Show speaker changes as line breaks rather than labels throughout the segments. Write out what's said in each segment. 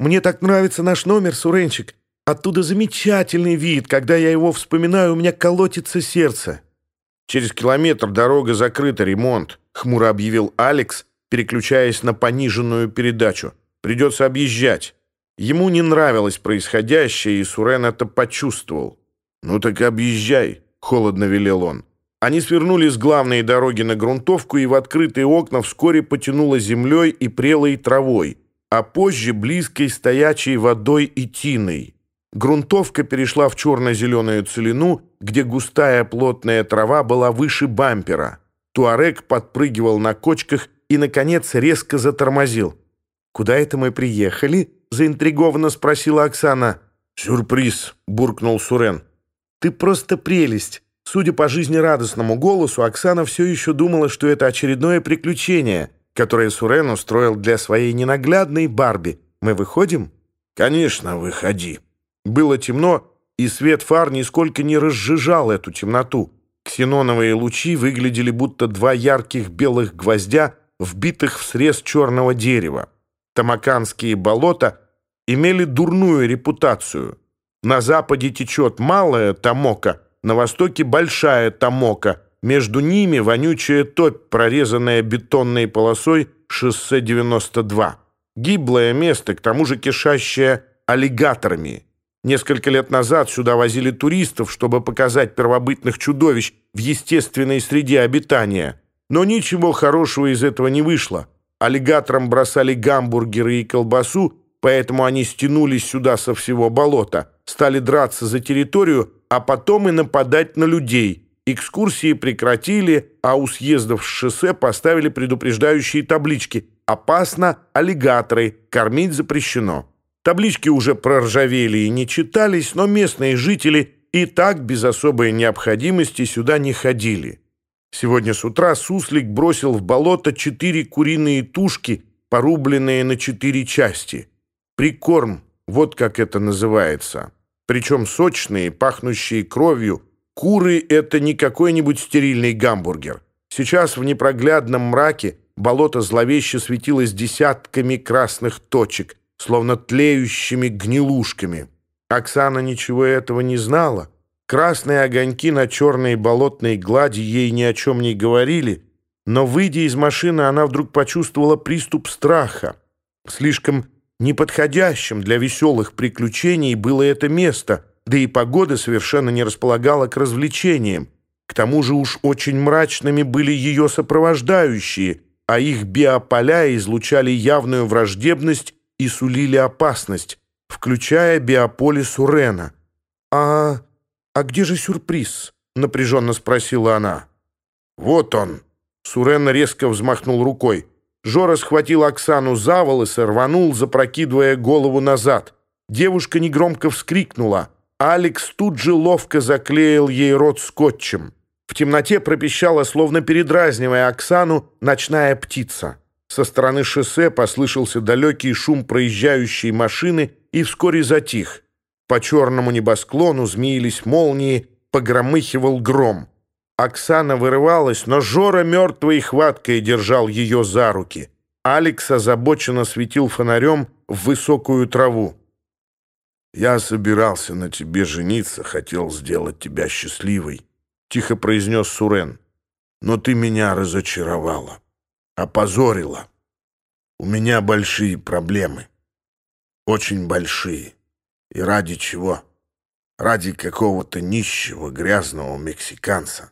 Мне так нравится наш номер, Суренчик. Оттуда замечательный вид, когда я его вспоминаю, у меня колотится сердце».
«Через километр дорога закрыта, ремонт», — хмуро объявил Алекс, переключаясь на пониженную передачу. «Придется объезжать». Ему не нравилось происходящее, и Сурен это почувствовал. «Ну так объезжай», — холодно велел он. Они свернули с главной дороги на грунтовку, и в открытые окна вскоре потянуло землей и прелой травой — а позже близкой стоячей водой и тиной. Грунтовка перешла в черно-зеленую целину, где густая плотная трава была выше бампера. Туарек подпрыгивал на кочках и, наконец, резко затормозил.
«Куда это мы приехали?» — заинтригованно спросила Оксана.
«Сюрприз», — буркнул Сурен.
«Ты просто прелесть!» Судя по жизнерадостному голосу, Оксана все еще думала, что это очередное приключение, которое Сурен устроил для своей ненаглядной Барби. Мы выходим?
Конечно, выходи. Было темно, и свет фар нисколько не разжижал эту темноту. Ксеноновые лучи выглядели будто два ярких белых гвоздя, вбитых в срез черного дерева. Тамаканские болота имели дурную репутацию. На западе течет малая Тамока, на востоке большая Тамока — между ними вонючая топь, прорезанная бетонной полосой шоссе 92. Гиблое место, к тому же кишащее аллигаторами. Несколько лет назад сюда возили туристов, чтобы показать первобытных чудовищ в естественной среде обитания. Но ничего хорошего из этого не вышло. Аллигаторам бросали гамбургеры и колбасу, поэтому они стянулись сюда со всего болота, стали драться за территорию, а потом и нападать на людей – экскурсии прекратили, а у уезда в шоссе поставили предупреждающие таблички «Опасно! Аллигаторы! Кормить запрещено!». Таблички уже проржавели и не читались, но местные жители и так без особой необходимости сюда не ходили. Сегодня с утра суслик бросил в болото четыре куриные тушки, порубленные на четыре части. Прикорм, вот как это называется. Причем сочные, пахнущие кровью – Куры — это не какой-нибудь стерильный гамбургер. Сейчас в непроглядном мраке болото зловеще светилось десятками красных точек, словно тлеющими гнилушками. Оксана ничего этого не знала, Красные огоньки на черной болотной глади ей ни о чем не говорили, но, выйдя из машины, она вдруг почувствовала приступ страха. Слишком неподходящим для веселых приключений было это место, да и погода совершенно не располагала к развлечениям. К тому же уж очень мрачными были ее сопровождающие, а их биополя излучали явную враждебность и сулили опасность, включая биополе Сурена. «А... а где же сюрприз?» — напряженно спросила она. «Вот он!» — Сурен резко взмахнул рукой. Жора схватил Оксану за волосы, рванул, запрокидывая голову назад. Девушка негромко вскрикнула — Алекс тут же ловко заклеил ей рот скотчем. В темноте пропищала, словно передразнивая Оксану, ночная птица. Со стороны шоссе послышался далекий шум проезжающей машины и вскоре затих. По черному небосклону змеились молнии, погромыхивал гром. Оксана вырывалась, но Жора мертвой хваткой держал ее за руки. Алекс озабоченно светил фонарем в высокую траву. «Я собирался на тебе жениться, хотел сделать тебя счастливой», — тихо произнес Сурен. «Но ты меня разочаровала, опозорила. У меня большие проблемы, очень большие». И ради чего? Ради какого-то нищего, грязного мексиканца.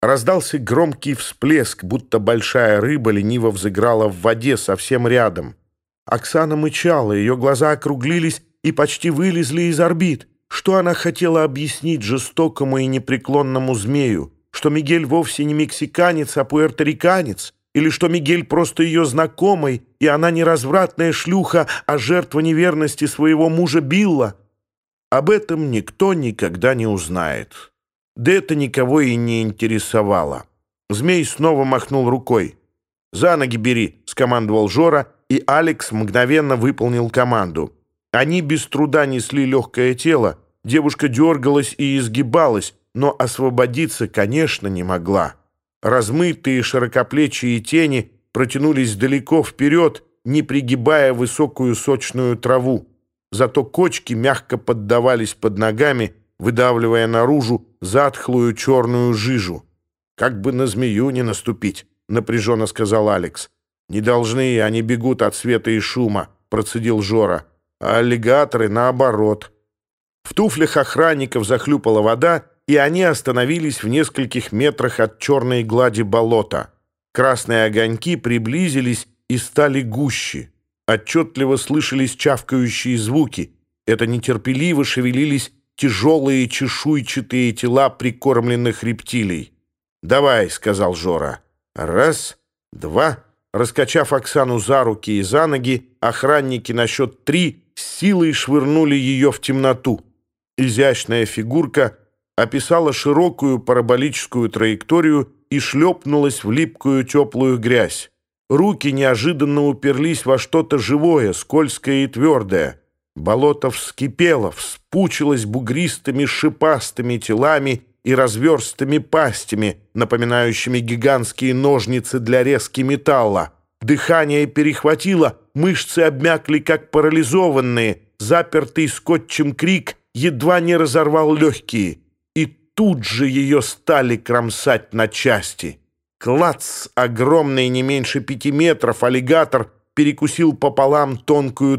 Раздался громкий всплеск, будто большая рыба лениво взыграла в воде совсем рядом. Оксана мычала, ее глаза округлились и почти вылезли из орбит. Что она хотела объяснить жестокому и непреклонному змею? Что Мигель вовсе не мексиканец, а пуэрториканец? Или что Мигель просто ее знакомый, и она не развратная шлюха, а жертва неверности своего мужа Билла? Об этом никто никогда не узнает. Да это никого и не интересовало. Змей снова махнул рукой. «За ноги бери!» — скомандовал Жора, и Алекс мгновенно выполнил команду. Они без труда несли легкое тело. Девушка дергалась и изгибалась, но освободиться, конечно, не могла. Размытые широкоплечие тени протянулись далеко вперед, не пригибая высокую сочную траву. Зато кочки мягко поддавались под ногами, выдавливая наружу затхлую черную жижу. «Как бы на змею не наступить», — напряженно сказал Алекс. «Не должны, они бегут от света и шума», — процедил Жора а аллигаторы наоборот. В туфлях охранников захлюпала вода, и они остановились в нескольких метрах от черной глади болота. Красные огоньки приблизились и стали гуще. Отчетливо слышались чавкающие звуки. Это нетерпеливо шевелились тяжелые чешуйчатые тела прикормленных рептилий. «Давай», — сказал Жора. «Раз, два». Раскачав Оксану за руки и за ноги, охранники на счет три силой швырнули ее в темноту. Изящная фигурка описала широкую параболическую траекторию и шлепнулась в липкую теплую грязь. Руки неожиданно уперлись во что-то живое, скользкое и твердое. Болото вскипело, вспучилось бугристыми шипастыми телами и разверстыми пастями, напоминающими гигантские ножницы для резки металла. Дыхание перехватило — мышцы обмякли, как парализованные, запертый скотчем крик едва не разорвал легкие. И тут же ее стали кромсать на части. Клац, огромный не меньше пяти метров, аллигатор перекусил пополам тонкую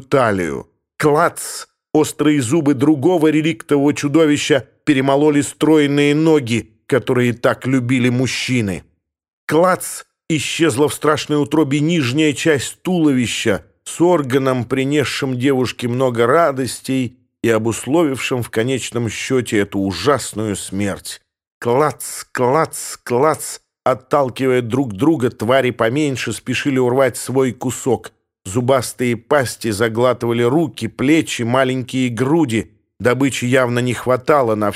талию. Клац! Острые зубы другого реликтового чудовища перемололи стройные ноги, которые так любили мужчины. Клац! Исчезла в страшной утробе нижняя часть туловища с органом, принесшим девушке много радостей и обусловившим в конечном счете эту ужасную смерть. Клац, клац, клац! Отталкивая друг друга, твари поменьше спешили урвать свой кусок — Зубастые пасти заглатывали руки, плечи, маленькие груди. Добычи явно не хватало на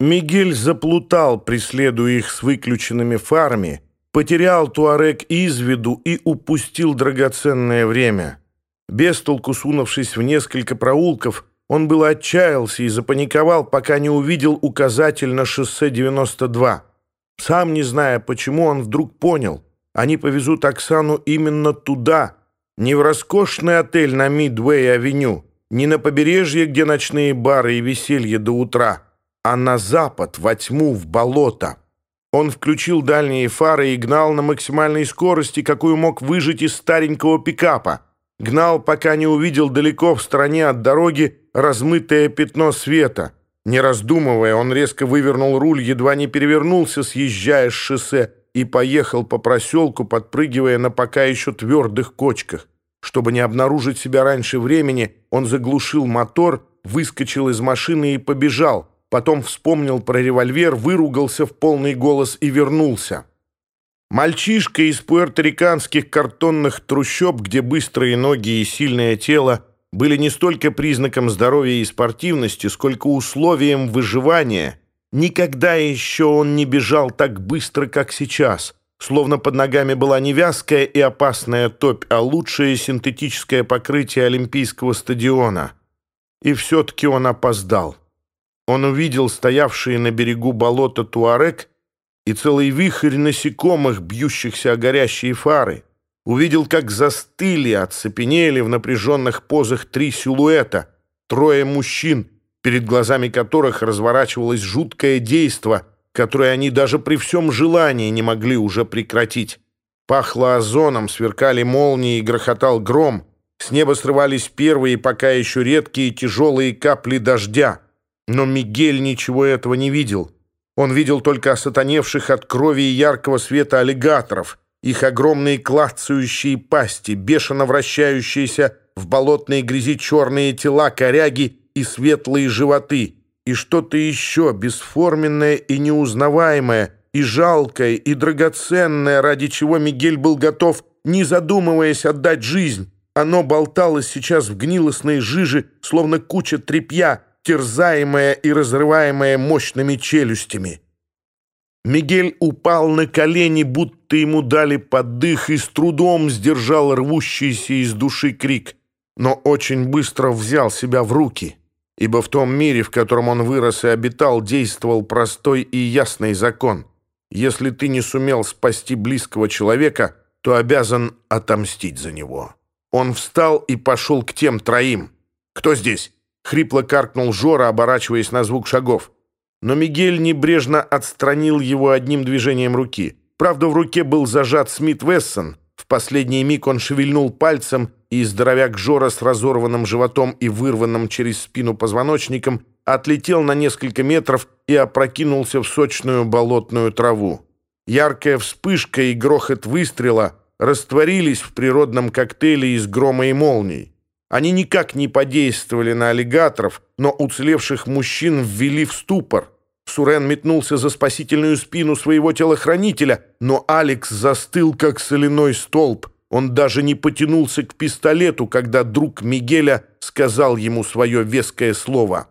всех, и потому аллигаторы торопились. Мигель заплутал, преследуя их с выключенными фарами, потерял Туарек из виду и упустил драгоценное время. Бестолку сунувшись в несколько проулков, он был отчаялся и запаниковал, пока не увидел указатель на шоссе 92. Сам не зная, почему, он вдруг понял. Они повезут Оксану именно туда, не в роскошный отель на Мидвей-авеню, не на побережье, где ночные бары и веселье до утра, а на запад, во тьму, в болото. Он включил дальние фары и гнал на максимальной скорости, какую мог выжить из старенького пикапа. Гнал, пока не увидел далеко в стороне от дороги размытое пятно света. Не раздумывая, он резко вывернул руль, едва не перевернулся, съезжая с шоссе, и поехал по проселку, подпрыгивая на пока еще твердых кочках. Чтобы не обнаружить себя раньше времени, он заглушил мотор, выскочил из машины и побежал — Потом вспомнил про револьвер, выругался в полный голос и вернулся. Мальчишка из пуэрториканских картонных трущоб, где быстрые ноги и сильное тело – были не столько признаком здоровья и спортивности, сколько условием выживания. Никогда еще он не бежал так быстро, как сейчас, словно под ногами была не вязкая и опасная топь, а лучшее синтетическое покрытие Олимпийского стадиона. И все-таки он опоздал. Он увидел стоявшие на берегу болота туарек и целый вихрь насекомых, бьющихся о горящие фары. Увидел, как застыли, оцепенели в напряженных позах три силуэта, трое мужчин, перед глазами которых разворачивалось жуткое действо, которое они даже при всем желании не могли уже прекратить. Пахло озоном, сверкали молнии и грохотал гром. С неба срывались первые, пока еще редкие, тяжелые капли дождя — но Мигель ничего этого не видел. Он видел только осатаневших от крови и яркого света аллигаторов, их огромные клацающие пасти, бешено вращающиеся в болотной грязи черные тела, коряги и светлые животы, и что-то еще бесформенное и неузнаваемое, и жалкое, и драгоценное, ради чего Мигель был готов, не задумываясь, отдать жизнь. Оно болталось сейчас в гнилостной жиже, словно куча тряпья, терзаемая и разрываемая мощными челюстями. Мигель упал на колени, будто ему дали поддых, и с трудом сдержал рвущийся из души крик, но очень быстро взял себя в руки, ибо в том мире, в котором он вырос и обитал, действовал простой и ясный закон. Если ты не сумел спасти близкого человека, то обязан отомстить за него». Он встал и пошел Хрипло каркнул Жора, оборачиваясь на звук шагов. Но Мигель небрежно отстранил его одним движением руки. Правда, в руке был зажат Смит Вессон. В последний миг он шевельнул пальцем, и здоровяк Жора с разорванным животом и вырванным через спину позвоночником отлетел на несколько метров и опрокинулся в сочную болотную траву. Яркая вспышка и грохот выстрела растворились в природном коктейле из грома и молний. Они никак не подействовали на аллигаторов, но уцелевших мужчин ввели в ступор. Сурен метнулся за спасительную спину своего телохранителя, но Алекс застыл, как соляной столб. Он даже не потянулся к пистолету, когда друг Мигеля сказал ему свое веское слово —